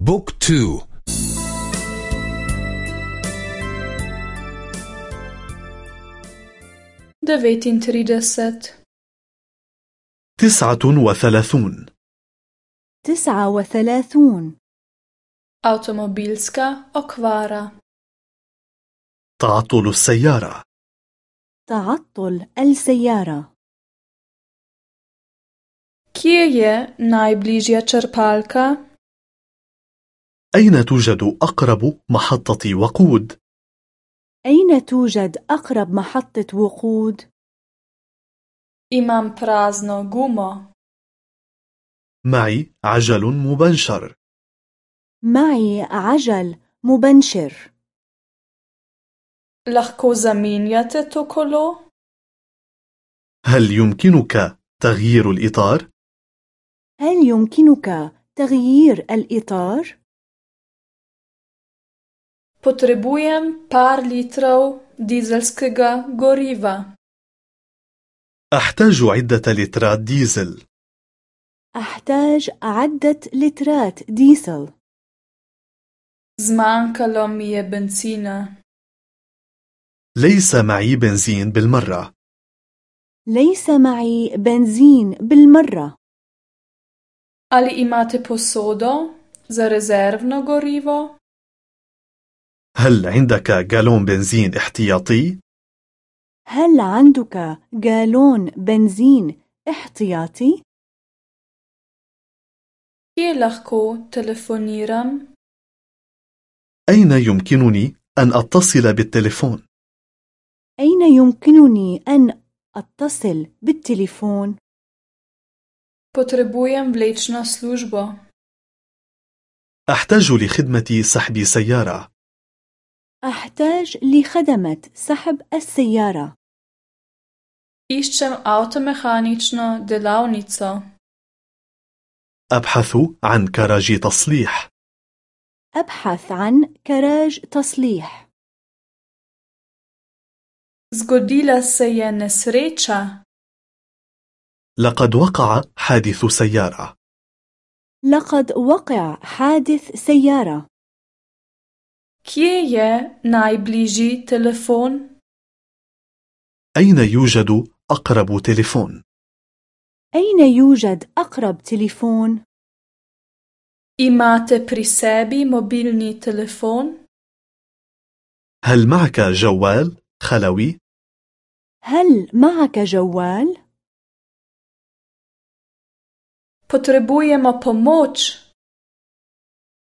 Book two. Devetintrideset تسعة وثلاثون. تسعة وثلاثون. Avtomobilska okvara. تعطل السيارة. تعطل السيارة. Je najbližja črpalka? أين توجد أقرب محطة وقود؟ أين توجد أقرب محطة وقود؟ Imam prazno gumo. معي عجل مبنشر معي عجل مبنشر Lahko zamenjate to kolo? هل يمكنك تغيير الإطار؟ هل يمكنك تغيير الإطار؟ Potrebujem par litrov dizelskega goriva. أحتاج عدة لترات ديزل أحتاج عدة لترات ديزل. ليس معي بنزين بالمرة ليس معي بنزين بالمرة Ali imate posodo za rezervno gorivo? هل عندك جالون بنزين احتياطي؟ هل عندك جالون بنزين احتياطي؟ Kje lahko telefoniram? أين يمكنني أن أتصل بالتليفون؟ أين يمكنني أن أتصل بالتليفون؟ Potrebujem vlečno službo. أحتاج لخدمة سحب سيارة أحتاج لخدمة سحب السيارة. Iščem avtomehanično delavnico. أبحث عن كراج تصليح. أبحث عن كراج تصليح. Zgodila se je nesreča. لقد وقع حادث سيارة. لقد وقع حادث سيارة. Kje je najbližji telefon? أين يوجد أقرب تليفون؟ أين يوجد أقرب تليفون؟ Imate pri sebi mobilni telefon? هل معك جوال خلوي؟ هل معك جوال؟ Potrebujemo pomoč.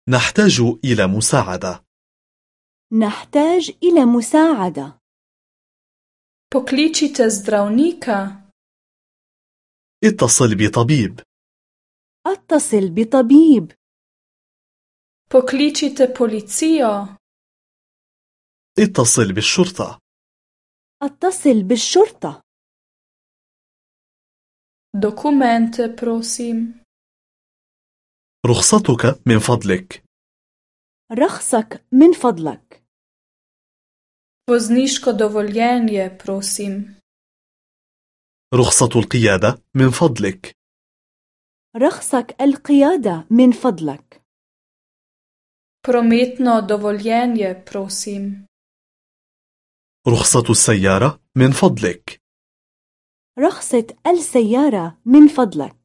نحتاج إلى مساعدة نحتاج إلى مساعدة. Pokličite zdravnika. اتصل بطبيب. أتصل بطبيب. Pokličite policijo. اتصل بالشرطة. أتصل بالشرطة. Dokumente, prosim. رخصتك من فضلك. رخصك من فضلك. Vozniško dovoljenje, prosim. رخصة القيادة من فضلك رخصك القيادة من فضلك Prometno dovoljenje, prosim. رخصة السيارة من فضلك رخصة السيارة من فضلك